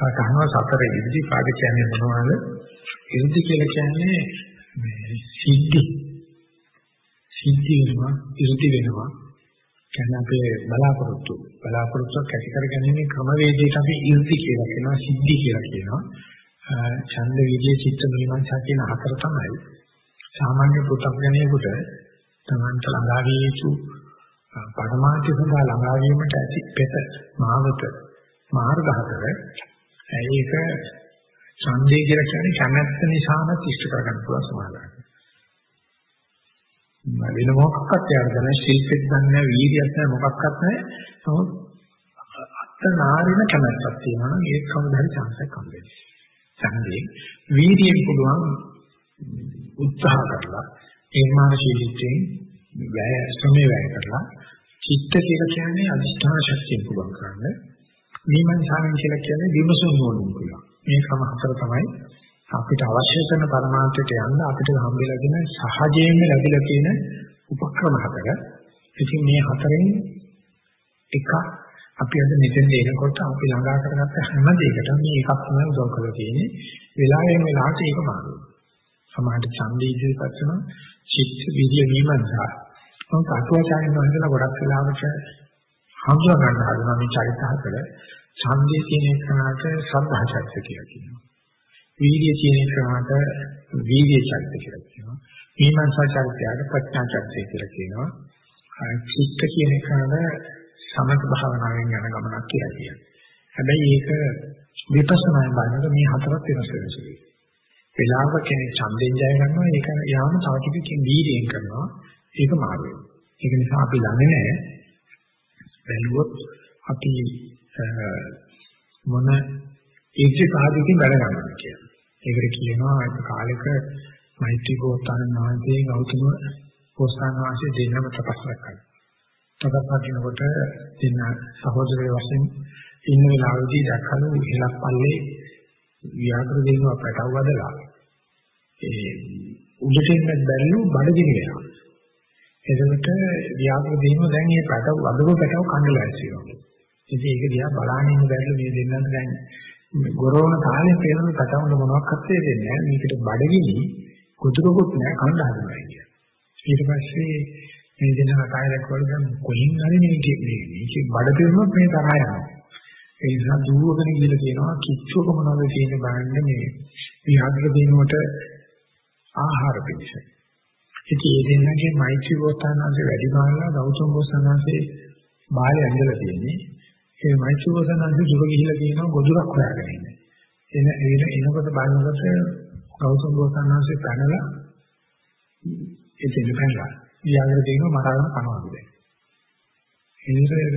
සතහන සතර ඉර්ධි පාද කියන්නේ මොනවද? ඉර්ධි කියලා කියන්නේ මේ සිද්ධි. සිද්ධි වෙනවා, ඉර්ධි වෙනවා. කියන්නේ අපේ බලාපොරොත්තු බලාපොරොත්තුක් ඇති කරගැනීමේ ක්‍රමවේදයට අපි ඉර්ධි කියලා කියනවා, සිද්ධි කියලා කියනවා. ඡන්ද විජේ චිත්ත මීමන්සා කියන හතර තමයි. සාමාන්‍ය පුතග්ජනයෙකුට තමන්ට ළඟා විය යුතු පරමාර්ථය සඳහා ළඟා වීමට ඇති පෙත මාවත මාර්ග හතර ඒක ඡන්දේ කියලා කියන්නේ කැමැත්ත නිසාම ඉෂ්ට කරගන්න පුළුවන් සමාදානයි. වෙන මොකක්වත් යාරදන ශිල්පෙත් දන්නේ වීර්යයක් නැහැ මොකක්වත් නැහැ. නමුත් අත්නාරින කැමැත්තක් තියෙනවා නම් ඒක කවදාද chance එකක් හම්බෙන්නේ. ඡන්දේ වීර්යයෙන් පුළුවන් උත්සාහ කරලා ඒමානශීලීත්වයෙන් වැය ශ්‍රමය වැය කරලා චිත්ත කියලා කියන්නේ අධිෂ්ඨාන ශක්තිය පුළුවන් කරන්නේ. මීමන්සාවෙන් කියලා කියන්නේ විමසුම් නෝනින් පුළුවන්. මේ ක්‍රම හතර තමයි අපිට අවශ්‍ය කරන පරමාර්ථයට යන්න අපිට හම්බෙලා දෙන සහජයෙන්ම ලැබිලා තියෙන උපක්‍රම හතර. ඉතින් මේ හතරෙන් එකක් අපි අද මෙතෙන් එනකොට අපි ළඟා කරගත්ත හැම දෙයකටම මේ එකක් තමයි උදව් කරලා තියෙන්නේ. වෙලාවෙන් වෙලාවට ඒක මාරුයි. සමාහට ඡන්දේ ඉදිරිපත් කරන චිත්ත විද්‍ය විමර්ශා. මොකද අටුවාචාර්යන් වහන්සේලා ගොඩක් වෙලාවට හඳුනා ගන්න හදනවා මේ චරිත හතර. ඡන්දේ කියන එකට සද්ධා චරිත කියලා කියනවා. වීර්ය කියන එකට වීර්ය චරිත කියලා කියනවා. විමර්ශා චරිතයට ප්‍රඥා චරිතය කියලා කියනවා. චිත්ත කියන එකට සමථ භාවනාවෙන් යන ගමනක් කියලා කියනවා. හැබැයි ඒක විපස්සනායෙන් බලනකොට මේ හතරත් වෙනස් වෙනවා. වෙලාවක කෙනෙක් ඡන්දෙන් ජය ගන්නවා ඒක යාම තව ටිකකින් වීර්යයෙන් කරනවා ඒක මාරු වෙනවා. ඒක නිසා අපි ළඟ නැහැ බැලුවොත් අපි මොන ඒකේ සාධකකින් වැඩ ගන්නවා කියලා. ඒකට කියනවා ඒක කාලෙක මෛත්‍රී ගෝතන නාමයෙන් ගෞතම පොස්සාන වාසිය දෙන්නම තපස් කරගන්න. තපස් කරනකොට දෙන්න සහෝදරයෝ වශයෙන් ඉන්න වෙලාවේදී දැක්කලු ඉලක් පල්ලේ ව්‍යාකර දෙන්නුව පැටව වදලා ඒ උඩට එන්න බැරිලු බඩගිනි වෙනවා. එතකොට ව්‍යාකර දෙන්නුව දැන් මේ පැටව වදපු පැටව කන්නලා ඇසිනවා. ඉතින් ඒක දිහා බලාගෙන ඉන්න බැරිලු මේ දෙන්නත් දැන් ගොරවන තාලේ පේන පැටවුන මොනවක්වත් දෙන්නේ නැහැ. මේකට බඩගිනි කුතුකුත් නැහැ කන්න හදනවා කියන්නේ. ඊට පස්සේ මේ දෙන කතාය දැක්වල දැන් කොහෙන් හරි මේක මේක බඩ පිරුණොත් මේ තරහ යනවා. ඒ නිසා දුවගෙන ගිහලා කියනවා කිච්චුක මොනවද තියෙන්නේ බලන්න මේ විහාරක දිනුවට ආහාර පිණිස. ඉතින් ඒ දෙන්නගේ මෛත්‍රී වෝතනාංශ වැඩි මානලා ගෞතම බෝසතාණන්සේ බාලේ ඇඳලා තියෙන්නේ. ඒ මෛත්‍රී වෝතනාංශ දුර ගිහිලා කියනවා ගොදුරක් හොයාගෙන ඉන්නේ. එන එන එනකොට බලනකොට ගෞතම බෝසතාණන්සේ පැනලා එතන පැනලා. විහාරක දිනුව මරාගෙන කනවා කියන්නේ. ඉන්ද්‍රිය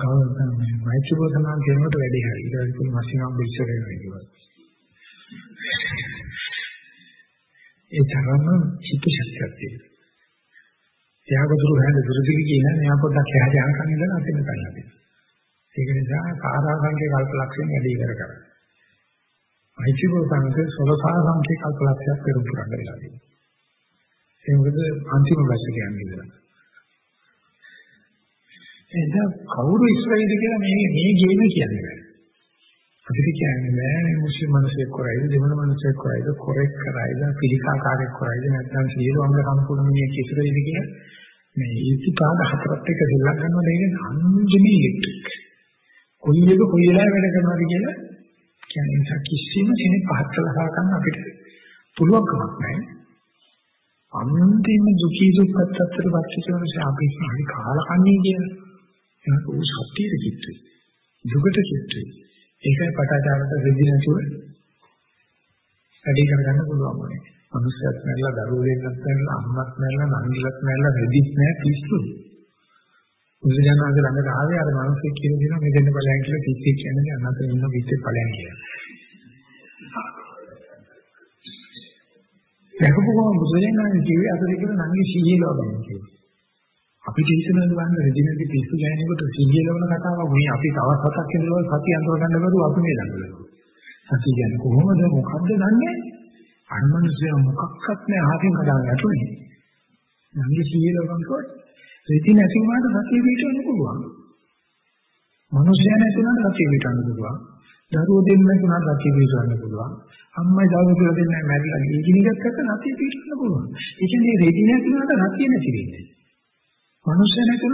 ගෞරවයෙන් මෛත්‍රී බෝධනා කියනකොට වැඩි හරි. ඊට පස්සේ මාසිනම් විශ්ව වෙනවා කියනවා. ඒ තරම චිත්ත ශක්තියක් තියෙනවා. ත්‍යාගදුරු හැද දුරදිග කියන මෙයා පොඩ්ඩක් එහාට යනකම් ඉඳලා අතෙන් පැනලා ඒක නිසා කාරාංශයේ කල්පලක්ෂණ වැඩි කර කර. මෛත්‍රී බෝධනාංශයේ සලසා සංකේ කල්පලක්ෂයක් පෙරම් කරන්න වෙලා තියෙනවා. ඒ මොකද අන්තිම බස් කියන්නේ ඉඳලා. එහෙනම් කවුරු ඉස්රායිල්ද කියලා මේ මේ ගේම කියන්නේ නැහැ. අපිට කියන්නේ නෑ මුස්ලිම් මිනිස්සෙක් කරයිද දෙමළ මිනිස්සෙක් කරයිද කොරෙක් කරයිද පිළිකාකාරයෙක් කරයිද නැත්නම් සියලු අංග සම්පූර්ණ මේ කිසිරයිද කියලා මේ ඉතිපාද හතරත් එක දෙල්ලක් ගන්නවා දෙන්නේ අන්තිමේ ඉලෙක්ට්‍රික්. කොයි එක කොයි වෙලාවෙ වැඩ කරනවද කියලා කියන්නේ නිසා කිසිම කෙනෙක් පහත් කළා ගන්න අපිට පුළුවන් කමක් නැහැ. අන්තිම දුකී දුක්ඛත් අතර වාචිකවල අපි හරි කාලා කන්නේ කියලා. ඒක උ සත්‍යයේ චිත්තය. යුගට චිත්තය. ඒකයි පටාචාරට රෙදි නැතුව වැඩි කරගන්න පුළුවන් වනේ. මනුස්සයෙක් මැරලා දරුවෝ දෙන්නත් මැරලා අම්මත් මැරලා නංගිලත් මැරලා රෙදිත් නැහැ පිස්සු. බුදුජානක ළඟට ආවේ අර මිනිස්සු කියන දේ මේ දෙන්න බලයන් කියලා පිස්සෙ කියන්නේ අනතර ඉන්න පිස්සෙ බලයන් කියලා. දැකපුවම බුදුජානක කිව්වේ අතට කියලා නංගි සීයලව ගන්න කියලා. අපිට හිතනවා බලන්න රෙජිනල්ගේ පිස්සු ගෑනේකට සිහියලවන කතාවක් මේ අපි තවත් හතක් ඉඳලා සතිය අඳුර ගන්න බැරුව අපි මේ ළඟ. සතිය කියන්නේ කොහොමද මොකද්ද දන්නේ? අනුමනුෂ්‍ය මොකක්වත් නෑ අහකින් කඩාගෙන යතුනේ. නංගි සිහියලවනකොට රෙජින නැති වුණාට සතිය පිටවෙන්න පුළුවන්. මනුෂ්‍යය නැති වුණාට සතිය පිටවෙන්න පුළුවන්. දරුවෝ දෙන්න කෙනාට රතිය පිළිසන්න පුළුවන්. අම්මයි දරුවෝ කියලා දෙන්නයි මැරිලා ඉංජිනේරයක් කරලා රතිය පිළිසන්න පුළුවන්. ඒ කියන්නේ රෙදි නැති වුණාට රතිය නැති වෙන්නේ. මනුෂ්‍ය නැති වුණාට